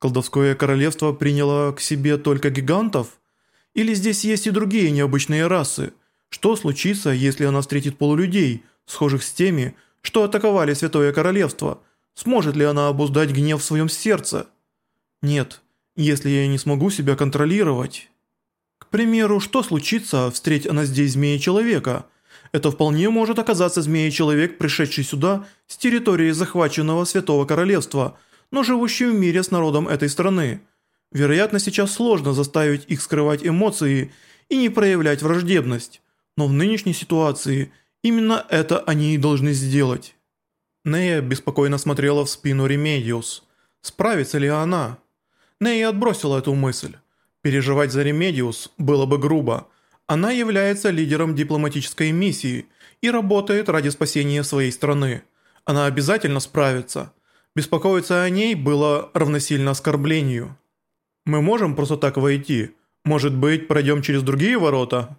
Колдовское королевство приняло к себе только гигантов? Или здесь есть и другие необычные расы? Что случится, если она встретит полулюдей, схожих с теми, что атаковали Святое Королевство? Сможет ли она обуздать гнев в своем сердце? Нет, если я не смогу себя контролировать... К примеру, что случится, встреть она здесь змея-человека? Это вполне может оказаться змея-человек, пришедший сюда с территории захваченного Святого Королевства, но живущий в мире с народом этой страны. Вероятно, сейчас сложно заставить их скрывать эмоции и не проявлять враждебность, но в нынешней ситуации именно это они и должны сделать. Нея беспокойно смотрела в спину Ремедиус. Справится ли она? Нея отбросила эту мысль. Переживать за Ремедиус было бы грубо. Она является лидером дипломатической миссии и работает ради спасения своей страны. Она обязательно справится. Беспокоиться о ней было равносильно оскорблению. «Мы можем просто так войти? Может быть, пройдем через другие ворота?»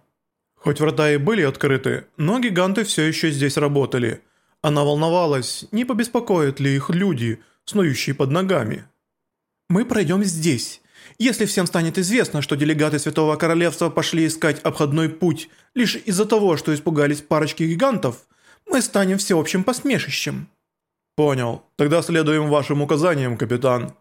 Хоть врата и были открыты, но гиганты все еще здесь работали. Она волновалась, не побеспокоят ли их люди, снующие под ногами. Мы пройдем здесь. Если всем станет известно, что делегаты Святого Королевства пошли искать обходной путь лишь из-за того, что испугались парочки гигантов, мы станем всеобщим посмешищем». «Понял. Тогда следуем вашим указаниям, капитан».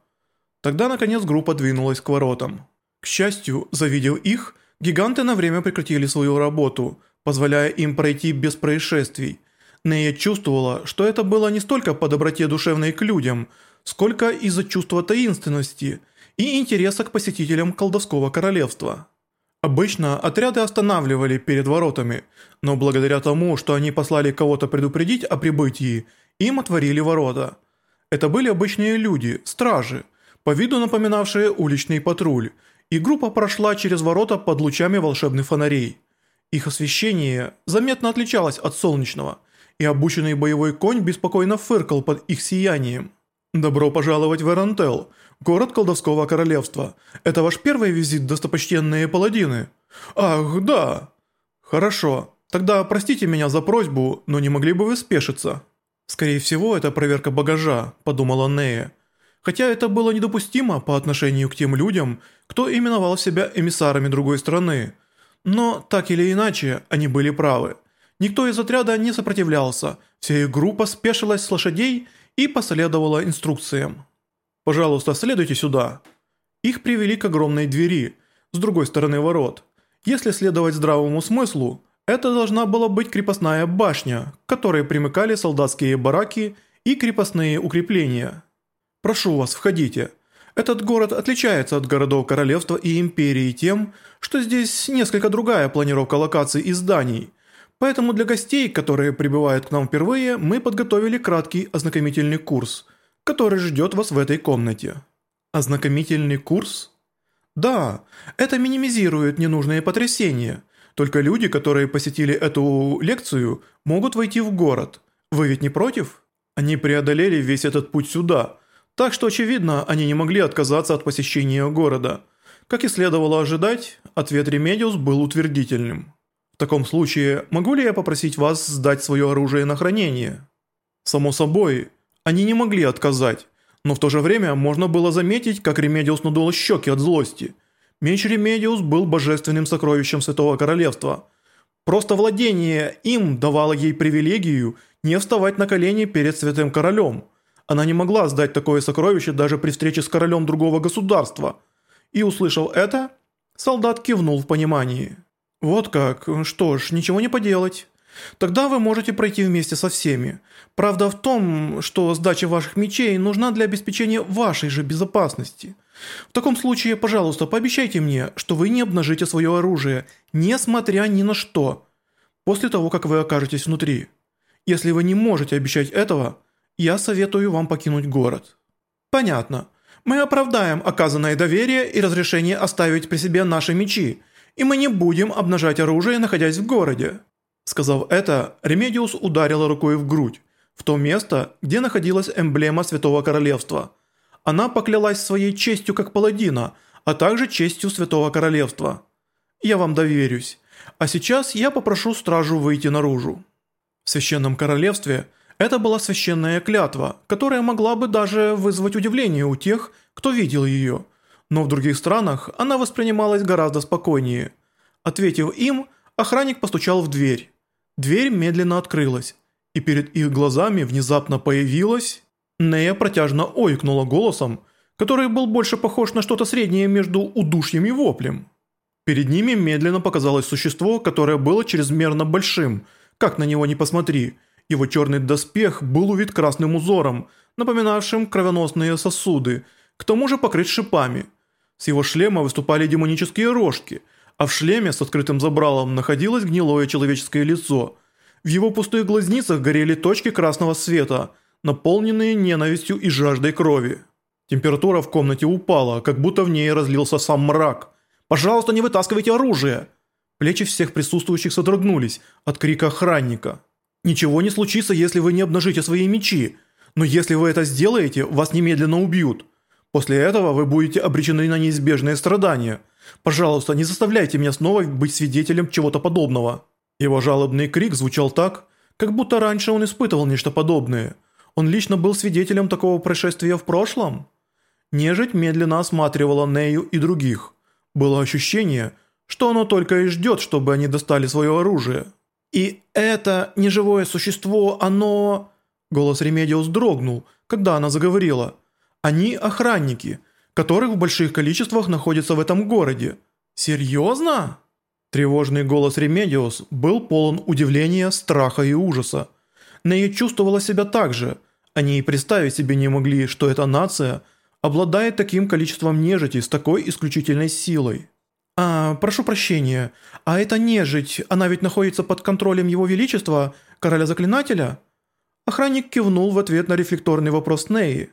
Тогда, наконец, группа двинулась к воротам. К счастью, завидев их, гиганты на время прекратили свою работу, позволяя им пройти без происшествий. Нея чувствовала, что это было не столько по доброте душевной к людям – сколько из-за чувства таинственности и интереса к посетителям колдовского королевства. Обычно отряды останавливали перед воротами, но благодаря тому, что они послали кого-то предупредить о прибытии, им отворили ворота. Это были обычные люди, стражи, по виду напоминавшие уличный патруль, и группа прошла через ворота под лучами волшебных фонарей. Их освещение заметно отличалось от солнечного, и обученный боевой конь беспокойно фыркал под их сиянием. «Добро пожаловать в Эрантел, город колдовского королевства. Это ваш первый визит, достопочтенные паладины?» «Ах, да!» «Хорошо, тогда простите меня за просьбу, но не могли бы вы спешиться?» «Скорее всего, это проверка багажа», – подумала Нея. Хотя это было недопустимо по отношению к тем людям, кто именовал себя эмиссарами другой страны. Но, так или иначе, они были правы. Никто из отряда не сопротивлялся, вся их группа спешилась с лошадей и последовала инструкциям. «Пожалуйста, следуйте сюда». Их привели к огромной двери, с другой стороны ворот. Если следовать здравому смыслу, это должна была быть крепостная башня, к которой примыкали солдатские бараки и крепостные укрепления. «Прошу вас, входите». Этот город отличается от городов королевства и империи тем, что здесь несколько другая планировка локаций и зданий – Поэтому для гостей, которые прибывают к нам впервые, мы подготовили краткий ознакомительный курс, который ждет вас в этой комнате. Ознакомительный курс? Да, это минимизирует ненужные потрясения. Только люди, которые посетили эту лекцию, могут войти в город. Вы ведь не против? Они преодолели весь этот путь сюда, так что, очевидно, они не могли отказаться от посещения города. Как и следовало ожидать, ответ Ремедиус был утвердительным. В таком случае, могу ли я попросить вас сдать свое оружие на хранение? Само собой, они не могли отказать, но в то же время можно было заметить, как Ремедиус надула щеки от злости. Меч Ремедиус был божественным сокровищем Святого Королевства. Просто владение им давало ей привилегию не вставать на колени перед Святым Королем. Она не могла сдать такое сокровище даже при встрече с королем другого государства. И услышав это, солдат кивнул в понимании. «Вот как? Что ж, ничего не поделать. Тогда вы можете пройти вместе со всеми. Правда в том, что сдача ваших мечей нужна для обеспечения вашей же безопасности. В таком случае, пожалуйста, пообещайте мне, что вы не обнажите свое оружие, несмотря ни на что, после того, как вы окажетесь внутри. Если вы не можете обещать этого, я советую вам покинуть город». «Понятно. Мы оправдаем оказанное доверие и разрешение оставить при себе наши мечи» и мы не будем обнажать оружие, находясь в городе». Сказав это, Ремедиус ударила рукой в грудь, в то место, где находилась эмблема Святого Королевства. Она поклялась своей честью как паладина, а также честью Святого Королевства. «Я вам доверюсь. А сейчас я попрошу стражу выйти наружу». В Священном Королевстве это была священная клятва, которая могла бы даже вызвать удивление у тех, кто видел ее, но в других странах она воспринималась гораздо спокойнее. Ответив им, охранник постучал в дверь. Дверь медленно открылась, и перед их глазами внезапно появилась... Нея протяжно ойкнула голосом, который был больше похож на что-то среднее между удушьем и воплем. Перед ними медленно показалось существо, которое было чрезмерно большим, как на него ни посмотри. Его черный доспех был увит красным узором, напоминавшим кровеносные сосуды, к тому же покрыт шипами. С его шлема выступали демонические рожки, а в шлеме с открытым забралом находилось гнилое человеческое лицо. В его пустых глазницах горели точки красного света, наполненные ненавистью и жаждой крови. Температура в комнате упала, как будто в ней разлился сам мрак. «Пожалуйста, не вытаскивайте оружие!» Плечи всех присутствующих содрогнулись от крика охранника. «Ничего не случится, если вы не обнажите свои мечи, но если вы это сделаете, вас немедленно убьют. После этого вы будете обречены на неизбежные страдания. Пожалуйста, не заставляйте меня снова быть свидетелем чего-то подобного». Его жалобный крик звучал так, как будто раньше он испытывал нечто подобное. Он лично был свидетелем такого происшествия в прошлом? Нежить медленно осматривала Нею и других. Было ощущение, что оно только и ждет, чтобы они достали свое оружие. «И это неживое существо, оно...» Голос Ремедиус дрогнул, когда она заговорила. «Они охранники, которые в больших количествах находятся в этом городе. Серьезно?» Тревожный голос Ремедиус был полон удивления, страха и ужаса. Нея чувствовала себя так же. Они и представить себе не могли, что эта нация – обладает таким количеством нежити с такой исключительной силой. «А, прошу прощения, а эта нежить, она ведь находится под контролем Его Величества, Короля-Заклинателя?» Охранник кивнул в ответ на рефлекторный вопрос Неи.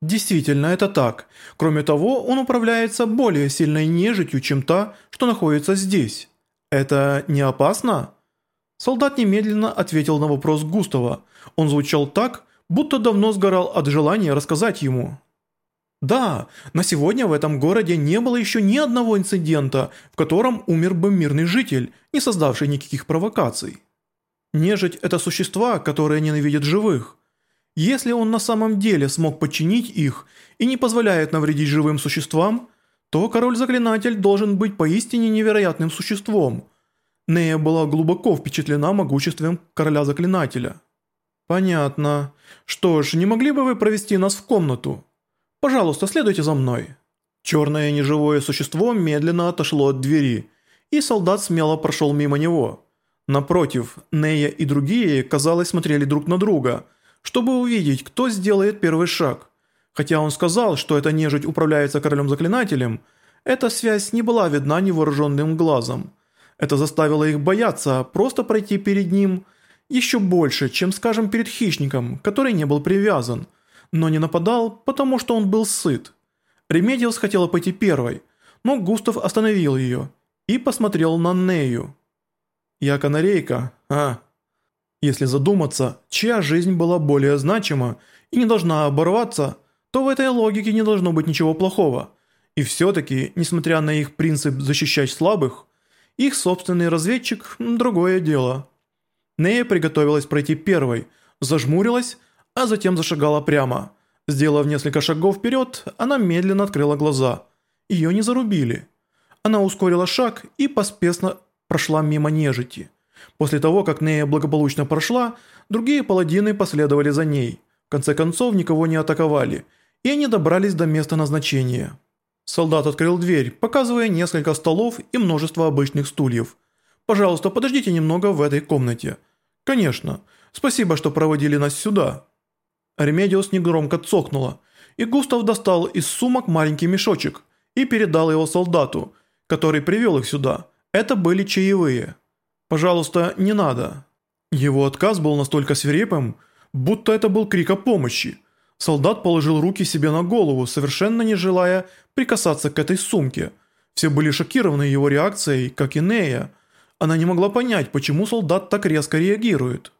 «Действительно, это так. Кроме того, он управляется более сильной нежитью, чем та, что находится здесь. Это не опасно?» Солдат немедленно ответил на вопрос Густава. Он звучал так, будто давно сгорал от желания рассказать ему. Да, на сегодня в этом городе не было еще ни одного инцидента, в котором умер бы мирный житель, не создавший никаких провокаций. Нежить – это существа, которые ненавидят живых. Если он на самом деле смог подчинить их и не позволяет навредить живым существам, то король-заклинатель должен быть поистине невероятным существом. Нея была глубоко впечатлена могуществом короля-заклинателя. «Понятно. Что ж, не могли бы вы провести нас в комнату?» Пожалуйста, следуйте за мной». Черное неживое существо медленно отошло от двери, и солдат смело прошел мимо него. Напротив, Нея и другие, казалось, смотрели друг на друга, чтобы увидеть, кто сделает первый шаг. Хотя он сказал, что эта нежить управляется королем-заклинателем, эта связь не была видна невооруженным глазом. Это заставило их бояться просто пройти перед ним еще больше, чем, скажем, перед хищником, который не был привязан – но не нападал, потому что он был сыт. Ремедиус хотела пойти первой, но Густав остановил ее и посмотрел на Нею. «Я канарейка, а?» Если задуматься, чья жизнь была более значима и не должна оборваться, то в этой логике не должно быть ничего плохого. И все-таки, несмотря на их принцип защищать слабых, их собственный разведчик – другое дело. Нея приготовилась пройти первой, зажмурилась а затем зашагала прямо. Сделав несколько шагов вперед, она медленно открыла глаза. Ее не зарубили. Она ускорила шаг и поспешно прошла мимо нежити. После того, как Нея благополучно прошла, другие паладины последовали за ней. В конце концов, никого не атаковали, и они добрались до места назначения. Солдат открыл дверь, показывая несколько столов и множество обычных стульев. «Пожалуйста, подождите немного в этой комнате». «Конечно. Спасибо, что проводили нас сюда». Ремедиус негромко цокнула, и Густав достал из сумок маленький мешочек и передал его солдату, который привел их сюда. Это были чаевые. «Пожалуйста, не надо». Его отказ был настолько свирепым, будто это был крик о помощи. Солдат положил руки себе на голову, совершенно не желая прикасаться к этой сумке. Все были шокированы его реакцией, как и Нея. Она не могла понять, почему солдат так резко реагирует.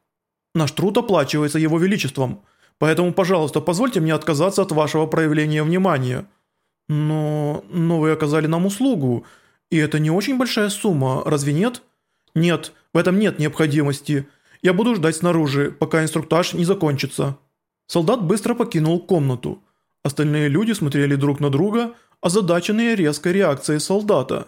«Наш труд оплачивается его величеством», Поэтому, пожалуйста, позвольте мне отказаться от вашего проявления внимания. Но... но вы оказали нам услугу, и это не очень большая сумма, разве нет? Нет, в этом нет необходимости. Я буду ждать снаружи, пока инструктаж не закончится». Солдат быстро покинул комнату. Остальные люди смотрели друг на друга, озадаченные резкой реакцией солдата.